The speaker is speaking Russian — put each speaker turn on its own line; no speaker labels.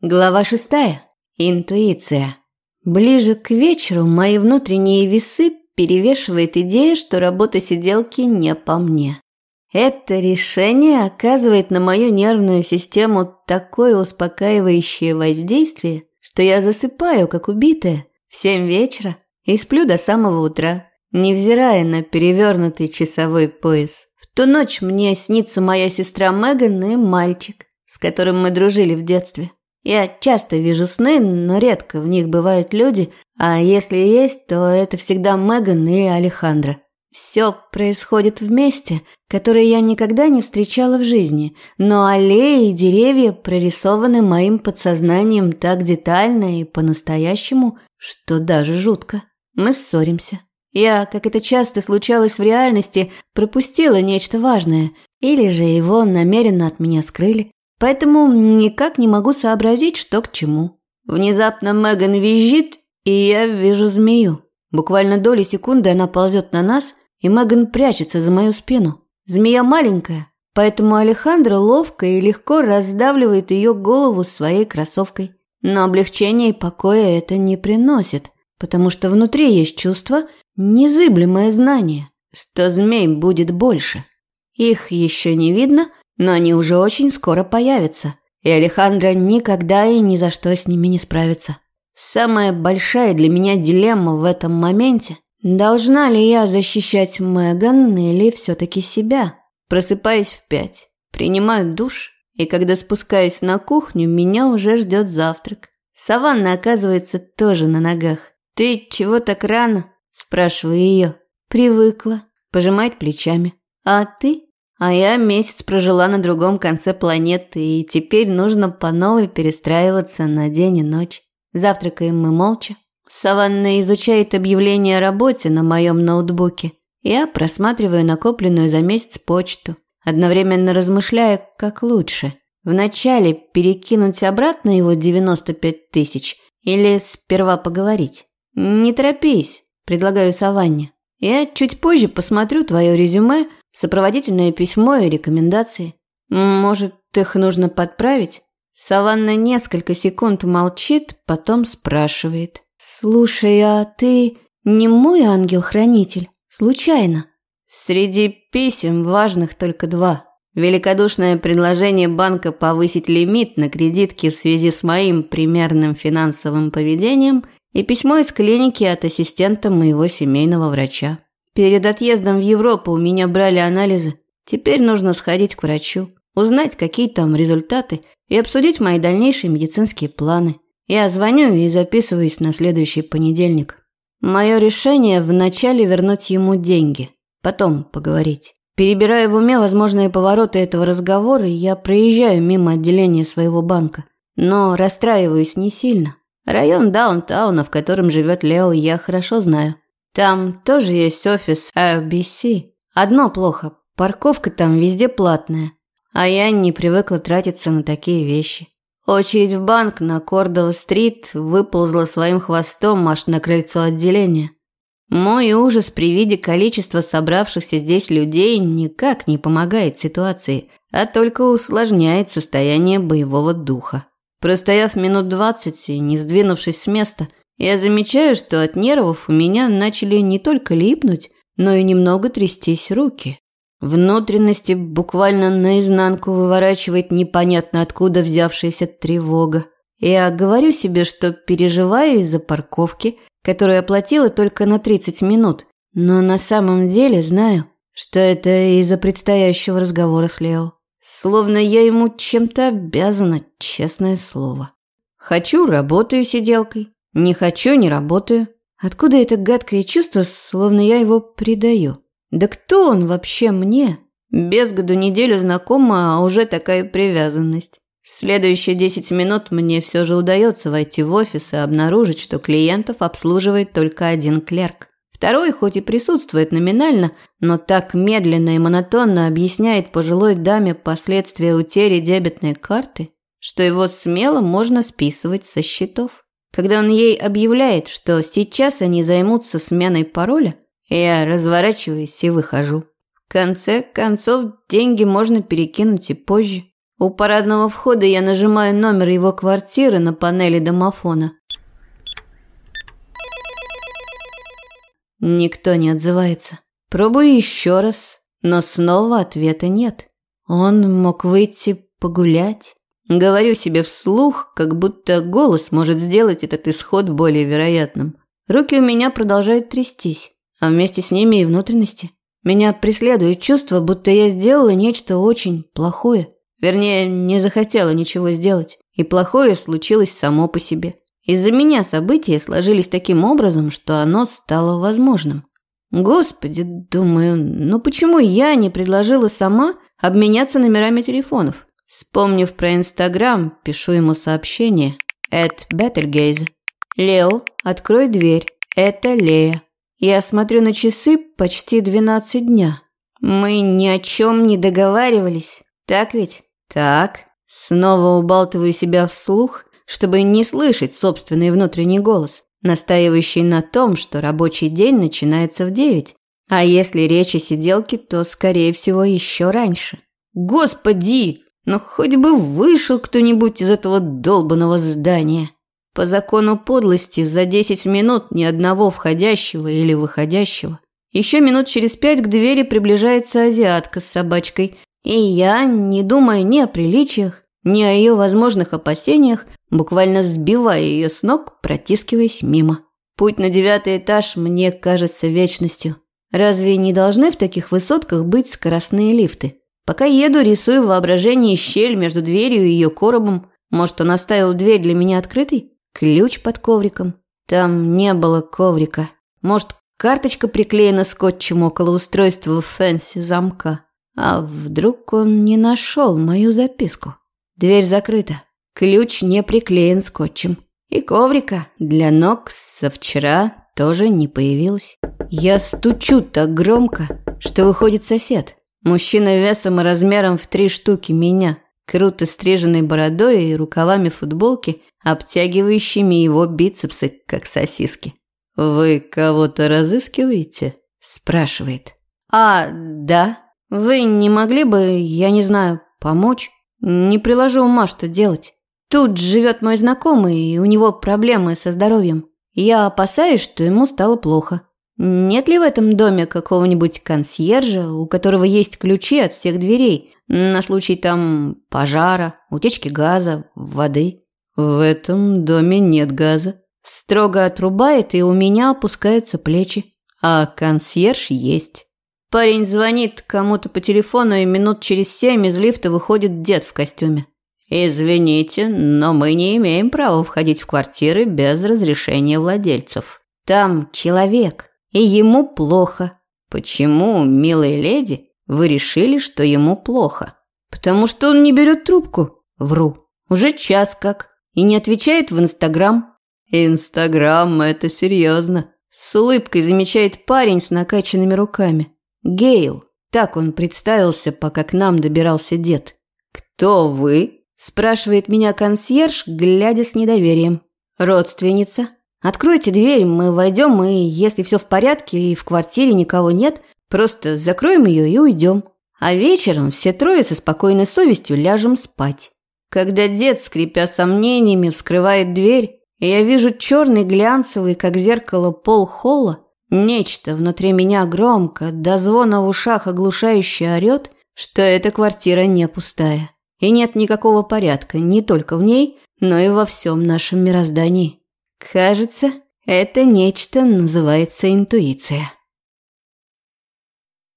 Глава шестая. Интуиция. Ближе к вечеру мои внутренние весы перевешивает идея, что работа сиделки не по мне. Это решение оказывает на мою нервную систему такое успокаивающее воздействие, что я засыпаю, как убитая, в семь вечера и сплю до самого утра, невзирая на перевернутый часовой пояс. В ту ночь мне снится моя сестра Меган и мальчик, с которым мы дружили в детстве. Я часто вижу сны, но редко в них бывают люди, а если есть, то это всегда Меган и Алехандро. Все происходит вместе, которые я никогда не встречала в жизни, но аллеи и деревья прорисованы моим подсознанием так детально и по-настоящему, что даже жутко. Мы ссоримся. Я, как это часто случалось в реальности, пропустила нечто важное, или же его намеренно от меня скрыли. Поэтому никак не могу сообразить, что к чему. Внезапно Меган визжит, и я вижу змею. Буквально доли секунды она ползет на нас, и Меган прячется за мою спину. Змея маленькая, поэтому Алехандро ловко и легко раздавливает ее голову своей кроссовкой. Но облегчения и покоя это не приносит, потому что внутри есть чувство, незыблемое знание, что змей будет больше. Их еще не видно, но они уже очень скоро появятся, и Алехандро никогда и ни за что с ними не справится. Самая большая для меня дилемма в этом моменте – должна ли я защищать Меган или все-таки себя? Просыпаюсь в пять, принимаю душ, и когда спускаюсь на кухню, меня уже ждет завтрак. Саванна оказывается тоже на ногах. «Ты чего так рано?» – спрашиваю ее. «Привыкла», – пожимает плечами. «А ты?» А я месяц прожила на другом конце планеты, и теперь нужно по новой перестраиваться на день и ночь. Завтракаем мы молча. Саванна изучает объявление о работе на моем ноутбуке. Я просматриваю накопленную за месяц почту, одновременно размышляя, как лучше. Вначале перекинуть обратно его 95 тысяч или сперва поговорить. «Не торопись», – предлагаю Саванне. «Я чуть позже посмотрю твое резюме, Сопроводительное письмо и рекомендации. Может, их нужно подправить? Саванна несколько секунд молчит, потом спрашивает. «Слушай, а ты не мой ангел-хранитель? Случайно?» Среди писем важных только два. Великодушное предложение банка повысить лимит на кредитки в связи с моим примерным финансовым поведением и письмо из клиники от ассистента моего семейного врача. Перед отъездом в Европу у меня брали анализы. Теперь нужно сходить к врачу, узнать, какие там результаты, и обсудить мои дальнейшие медицинские планы. Я звоню и записываюсь на следующий понедельник. Мое решение вначале вернуть ему деньги, потом поговорить. Перебирая в уме возможные повороты этого разговора, я проезжаю мимо отделения своего банка. Но расстраиваюсь не сильно. Район даунтауна, в котором живет Лео, я хорошо знаю. Там тоже есть офис RBC. Одно плохо, парковка там везде платная. А я не привыкла тратиться на такие вещи. Очередь в банк на Кордова-стрит выползла своим хвостом аж на крыльцо отделения. Мой ужас при виде количества собравшихся здесь людей никак не помогает ситуации, а только усложняет состояние боевого духа. Простояв минут двадцать и не сдвинувшись с места, я замечаю, что от нервов у меня начали не только липнуть, но и немного трястись руки. Внутренности буквально наизнанку выворачивает непонятно откуда взявшаяся тревога. Я говорю себе, что переживаю из-за парковки, которую оплатила только на 30 минут, но на самом деле знаю, что это из-за предстоящего разговора с Лео. Словно я ему чем-то обязана, честное слово. Хочу, работаю сиделкой. Не хочу, не работаю. Откуда это гадкое чувство, словно я его предаю? Да кто он вообще мне? Без году неделю знакома, а уже такая привязанность. В следующие 10 минут мне все же удается войти в офис и обнаружить, что клиентов обслуживает только один клерк. Второй хоть и присутствует номинально, но так медленно и монотонно объясняет пожилой даме последствия утери дебетной карты, что его смело можно списывать со счетов. Когда он ей объявляет, что сейчас они займутся сменой пароля, я разворачиваюсь и выхожу. В конце концов, деньги можно перекинуть и позже. У парадного входа я нажимаю номер его квартиры на панели домофона. Никто не отзывается. Пробую еще раз, но снова ответа нет. Он мог выйти погулять. Говорю себе вслух, как будто голос может сделать этот исход более вероятным. Руки у меня продолжают трястись, а вместе с ними и внутренности. Меня преследует чувство, будто я сделала нечто очень плохое. Вернее, не захотела ничего сделать, и плохое случилось само по себе. Из-за меня события сложились таким образом, что оно стало возможным. Господи, думаю, ну почему я не предложила сама обменяться номерами телефонов? Вспомнив про Инстаграм, пишу ему сообщение. Эд Бетельгейз. Лео, открой дверь. Это Лея. Я смотрю на часы почти 12 дня. Мы ни о чем не договаривались. Так ведь? Так. Снова убалтываю себя вслух чтобы не слышать собственный внутренний голос, настаивающий на том, что рабочий день начинается в девять, а если речь о сиделке, то, скорее всего, еще раньше. Господи! Ну хоть бы вышел кто-нибудь из этого долбанного здания. По закону подлости за десять минут ни одного входящего или выходящего. Еще минут через пять к двери приближается азиатка с собачкой, и я, не думая ни о приличиях, ни о ее возможных опасениях, буквально сбивая ее с ног, протискиваюсь мимо. Путь на девятый этаж мне кажется вечностью. Разве не должны в таких высотках быть скоростные лифты? Пока еду, рисую в воображении щель между дверью и ее коробом. Может, он оставил дверь для меня открытой? Ключ под ковриком. Там не было коврика. Может, карточка приклеена скотчем около устройства fancy замка. А вдруг он не нашел мою записку? Дверь закрыта. Ключ не приклеен скотчем. И коврика для ног со вчера тоже не появилось. Я стучу так громко, что выходит сосед. Мужчина весом и размером в три штуки меня, круто стриженной бородой и рукавами футболки, обтягивающими его бицепсы, как сосиски. «Вы кого-то разыскиваете?» – спрашивает. «А, да. Вы не могли бы, я не знаю, помочь? Не приложу ума, что делать. Тут живет мой знакомый, и у него проблемы со здоровьем. Я опасаюсь, что ему стало плохо. Нет ли в этом доме какого-нибудь консьержа, у которого есть ключи от всех дверей, на случай там пожара, утечки газа, воды? В этом доме нет газа. Строго отрубает, и у меня опускаются плечи. А консьерж есть. Парень звонит кому-то по телефону, и минут через семь из лифта выходит дед в костюме. «Извините, но мы не имеем права входить в квартиры без разрешения владельцев. Там человек, и ему плохо. Почему, милая леди, вы решили, что ему плохо? Потому что он не берет трубку. Вру. Уже час как. И не отвечает в Инстаграм. Инстаграм – это серьезно. С улыбкой замечает парень с накачанными руками. Гейл. Так он представился, пока к нам добирался дед. «Кто вы?» Спрашивает меня консьерж, глядя с недоверием. Родственница. Откройте дверь, мы войдем, и если все в порядке и в квартире никого нет, просто закроем ее и уйдем. А вечером все трое со спокойной совестью ляжем спать. Когда дед, скрипя сомнениями, вскрывает дверь, и я вижу черный глянцевый, как зеркало, пол холла, нечто внутри меня громко, до звона в ушах оглушающе орет, что эта квартира не пустая. И нет никакого порядка не только в ней, но и во всем нашем мироздании. Кажется, это нечто называется интуиция.